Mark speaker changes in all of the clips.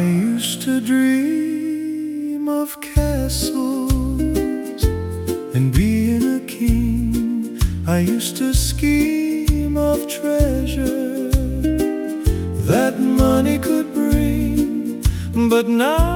Speaker 1: used to dream of castles and being a king. I used to scheme of treasure that money could bring. But now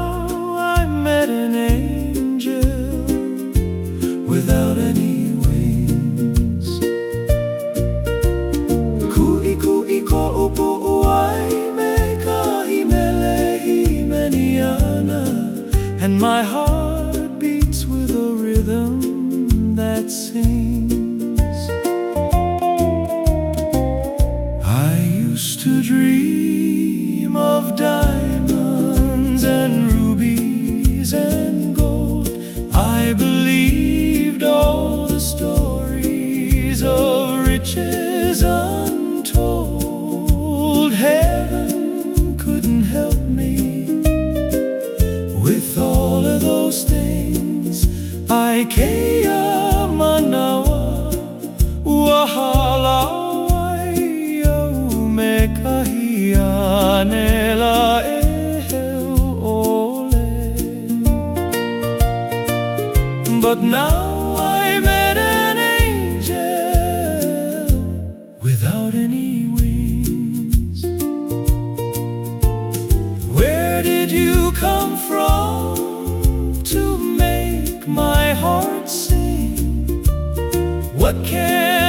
Speaker 1: sings. I used to dream of diamonds and rubies and gold. I believed all the stories of riches untold. Heaven couldn't help me with all of those things. I kea But now I met an angel without any wings Where did you come from to make my heart sing? What can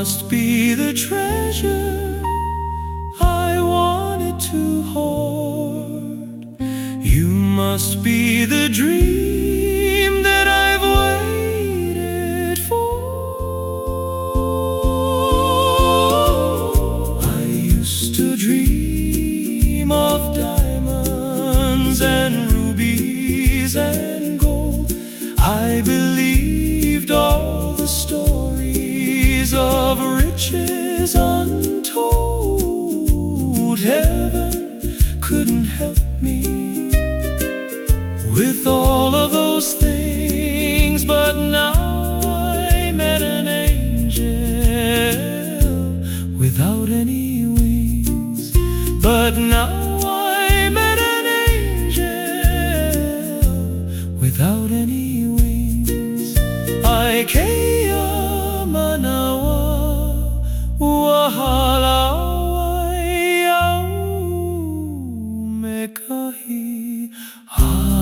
Speaker 1: must be the treasure I wanted to hoard. You must be the dream couldn't help me with all of those things, but now I met an angel without any wings. But now I met an angel without any wings. I came. 啊。